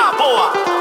na boa.